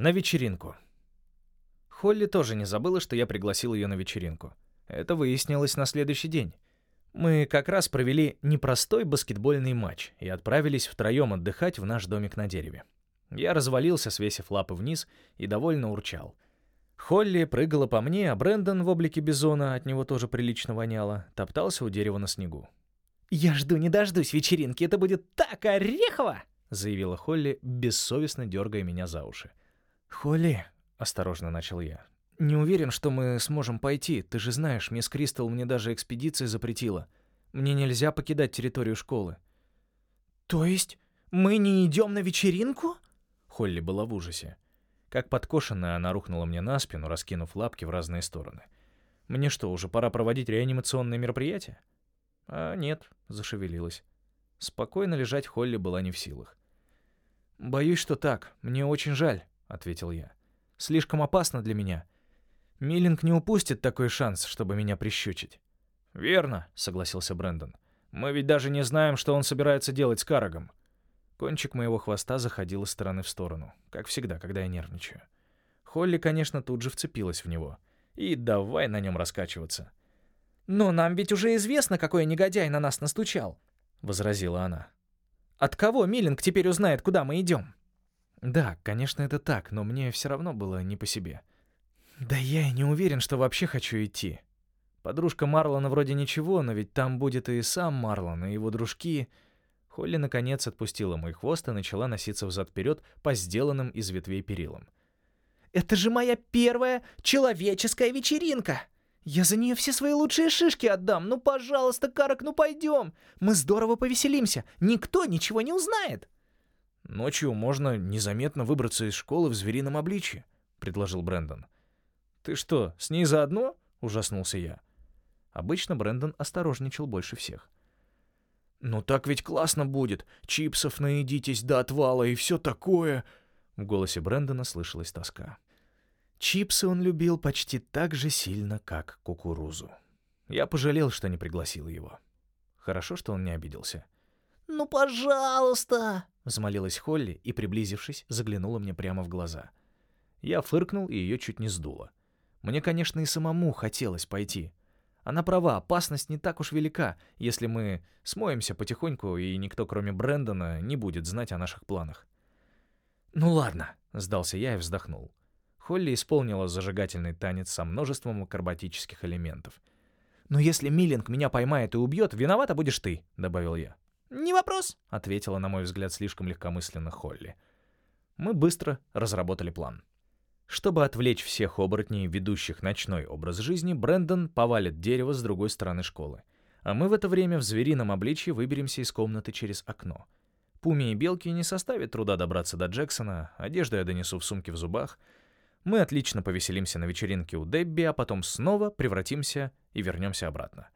На вечеринку. Холли тоже не забыла, что я пригласил ее на вечеринку. Это выяснилось на следующий день. Мы как раз провели непростой баскетбольный матч и отправились втроем отдыхать в наш домик на дереве. Я развалился, свесив лапы вниз, и довольно урчал. Холли прыгала по мне, а Брэндон в облике бизона, от него тоже прилично воняло, топтался у дерева на снегу. «Я жду не дождусь вечеринки, это будет так орехово!» заявила Холли, бессовестно дергая меня за уши. «Холли», — осторожно начал я, — «не уверен, что мы сможем пойти. Ты же знаешь, мисс Кристал мне даже экспедиции запретила. Мне нельзя покидать территорию школы». «То есть мы не идем на вечеринку?» Холли была в ужасе. Как подкошенная, она рухнула мне на спину, раскинув лапки в разные стороны. «Мне что, уже пора проводить реанимационное мероприятие?» «А нет», — зашевелилась. Спокойно лежать Холли была не в силах. «Боюсь, что так. Мне очень жаль», — ответил я. «Слишком опасно для меня. Миллинг не упустит такой шанс, чтобы меня прищучить». «Верно», — согласился Брэндон. «Мы ведь даже не знаем, что он собирается делать с Карагом». Кончик моего хвоста заходил из стороны в сторону, как всегда, когда я нервничаю. Холли, конечно, тут же вцепилась в него. И давай на нем раскачиваться. «Но нам ведь уже известно, какой негодяй на нас настучал», — возразила она. «От кого Миллинг теперь узнает, куда мы идем?» Да, конечно, это так, но мне все равно было не по себе. Да я и не уверен, что вообще хочу идти. Подружка Марлона вроде ничего, но ведь там будет и сам Марлон, и его дружки. Холли, наконец, отпустила мой хвост и начала носиться взад-вперед по сделанным из ветвей перилам. «Это же моя первая человеческая вечеринка! Я за нее все свои лучшие шишки отдам! Ну, пожалуйста, Карак, ну пойдем! Мы здорово повеселимся! Никто ничего не узнает!» «Ночью можно незаметно выбраться из школы в зверином обличье», — предложил Брэндон. «Ты что, с ней заодно?» — ужаснулся я. Обычно Брэндон осторожничал больше всех. «Ну так ведь классно будет! Чипсов наедитесь до отвала и все такое!» В голосе Брэндона слышалась тоска. Чипсы он любил почти так же сильно, как кукурузу. Я пожалел, что не пригласил его. Хорошо, что он не обиделся. «Ну, пожалуйста!» — взмолилась Холли и, приблизившись, заглянула мне прямо в глаза. Я фыркнул, и ее чуть не сдуло. Мне, конечно, и самому хотелось пойти. Она права, опасность не так уж велика, если мы смоемся потихоньку, и никто, кроме Брэндона, не будет знать о наших планах. «Ну ладно», — сдался я и вздохнул. Холли исполнила зажигательный танец со множеством акробатических элементов. «Но если Миллинг меня поймает и убьет, виновата будешь ты», — добавил я. «Не вопрос», — ответила, на мой взгляд, слишком легкомысленно Холли. Мы быстро разработали план. Чтобы отвлечь всех оборотней, ведущих ночной образ жизни, Брэндон повалит дерево с другой стороны школы. А мы в это время в зверином обличье выберемся из комнаты через окно. Пуме и Белке не составит труда добраться до Джексона, одежду я донесу в сумке в зубах. Мы отлично повеселимся на вечеринке у Дебби, а потом снова превратимся и вернемся обратно.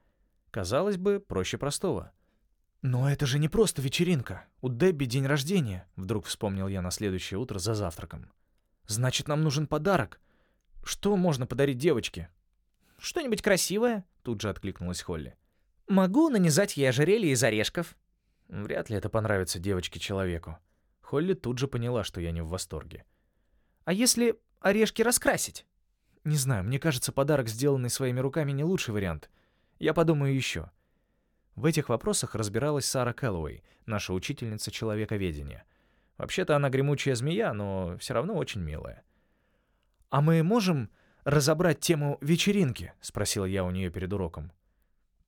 Казалось бы, проще простого — «Но это же не просто вечеринка. У Дебби день рождения», — вдруг вспомнил я на следующее утро за завтраком. «Значит, нам нужен подарок. Что можно подарить девочке?» «Что-нибудь красивое?» — тут же откликнулась Холли. «Могу нанизать ей ожерелье из орешков». Вряд ли это понравится девочке-человеку. Холли тут же поняла, что я не в восторге. «А если орешки раскрасить?» «Не знаю, мне кажется, подарок, сделанный своими руками, не лучший вариант. Я подумаю еще». В этих вопросах разбиралась Сара Кэллоуэй, наша учительница человековедения. Вообще-то она гремучая змея, но все равно очень милая. «А мы можем разобрать тему вечеринки?» — спросил я у нее перед уроком.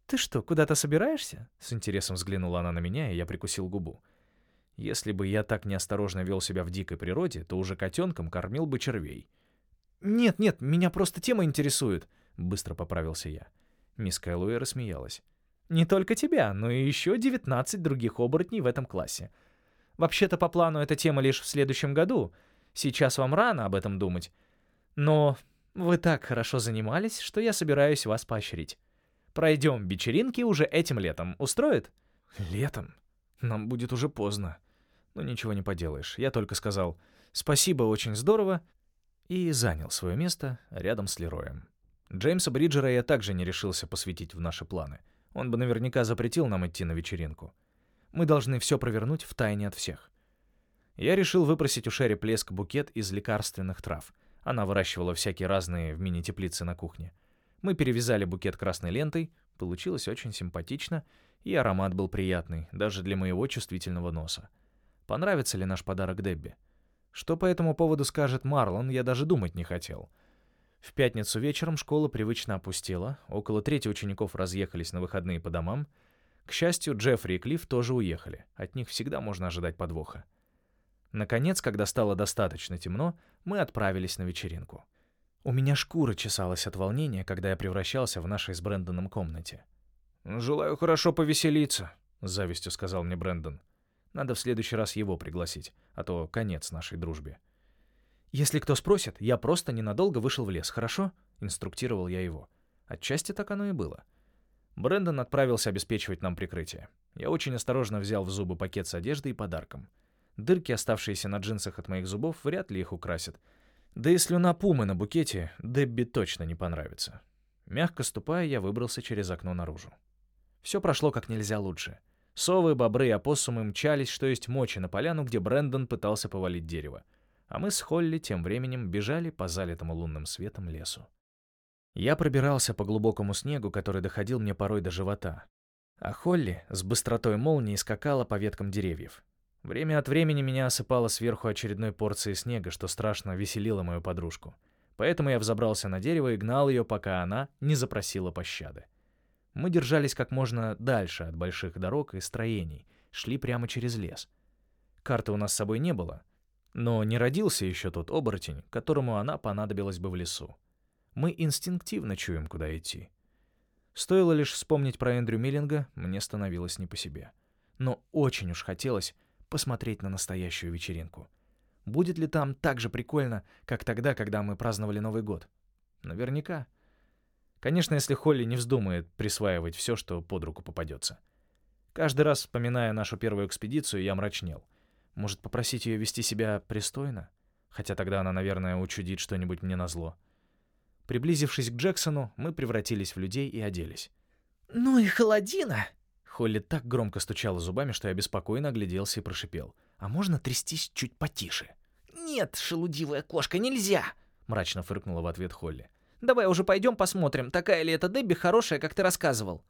«Ты что, куда-то собираешься?» — с интересом взглянула она на меня, и я прикусил губу. Если бы я так неосторожно вел себя в дикой природе, то уже котенком кормил бы червей. «Нет, нет, меня просто тема интересует», — быстро поправился я. Мисс Кэллоуэй рассмеялась. Не только тебя, но и еще 19 других оборотней в этом классе. Вообще-то по плану эта тема лишь в следующем году. Сейчас вам рано об этом думать. Но вы так хорошо занимались, что я собираюсь вас поощрить. Пройдем вечеринки уже этим летом. Устроит? Летом? Нам будет уже поздно. Ну ничего не поделаешь. Я только сказал «спасибо, очень здорово» и занял свое место рядом с Лероем. Джеймса Бриджера я также не решился посвятить в наши планы — он бы наверняка запретил нам идти на вечеринку. Мы должны все провернуть в тайне от всех. Я решил выпросить у Шерри Плеск букет из лекарственных трав. Она выращивала всякие разные в мини-теплице на кухне. Мы перевязали букет красной лентой, получилось очень симпатично, и аромат был приятный, даже для моего чувствительного носа. Понравится ли наш подарок Дебби? Что по этому поводу скажет Марлон, я даже думать не хотел. В пятницу вечером школа привычно опустела, около трети учеников разъехались на выходные по домам. К счастью, Джеффри и Клифф тоже уехали, от них всегда можно ожидать подвоха. Наконец, когда стало достаточно темно, мы отправились на вечеринку. У меня шкура чесалась от волнения, когда я превращался в нашей с Брэндоном комнате. «Желаю хорошо повеселиться», — с завистью сказал мне Брэндон. «Надо в следующий раз его пригласить, а то конец нашей дружбе». «Если кто спросит, я просто ненадолго вышел в лес, хорошо?» — инструктировал я его. Отчасти так оно и было. Брэндон отправился обеспечивать нам прикрытие. Я очень осторожно взял в зубы пакет с одеждой и подарком — Дырки, оставшиеся на джинсах от моих зубов, вряд ли их украсят. Да и слюна пумы на букете Дебби точно не понравится. Мягко ступая, я выбрался через окно наружу. Все прошло как нельзя лучше. Совы, бобры и опоссумы мчались, что есть мочи, на поляну, где Брэндон пытался повалить дерево. А мы с Холли тем временем бежали по залитому лунным светом лесу. Я пробирался по глубокому снегу, который доходил мне порой до живота. А Холли с быстротой молнии скакала по веткам деревьев. Время от времени меня осыпало сверху очередной порцией снега, что страшно веселило мою подружку. Поэтому я взобрался на дерево и гнал ее, пока она не запросила пощады. Мы держались как можно дальше от больших дорог и строений, шли прямо через лес. Карты у нас с собой не было, но не родился еще тот оборотень, которому она понадобилась бы в лесу. Мы инстинктивно чуем, куда идти. Стоило лишь вспомнить про Эндрю Миллинга, мне становилось не по себе. Но очень уж хотелось, посмотреть на настоящую вечеринку. Будет ли там так же прикольно, как тогда, когда мы праздновали Новый год? Наверняка. Конечно, если Холли не вздумает присваивать все, что под руку попадется. Каждый раз, вспоминая нашу первую экспедицию, я мрачнел. Может, попросить ее вести себя пристойно? Хотя тогда она, наверное, учудит что-нибудь мне назло. Приблизившись к Джексону, мы превратились в людей и оделись. «Ну и холодина!» Холли так громко стучала зубами, что я беспокойно огляделся и прошипел. «А можно трястись чуть потише?» «Нет, шелудивая кошка, нельзя!» — мрачно фыркнула в ответ Холли. «Давай уже пойдем посмотрим, такая ли эта Дебби хорошая, как ты рассказывал».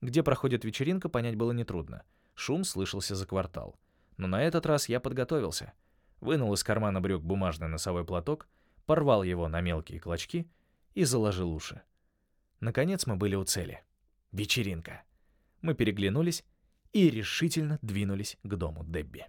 Где проходит вечеринка, понять было нетрудно. Шум слышался за квартал. Но на этот раз я подготовился. Вынул из кармана брюк бумажный носовой платок, порвал его на мелкие клочки и заложил уши. Наконец мы были у цели. Вечеринка. Мы переглянулись и решительно двинулись к дому Дебби.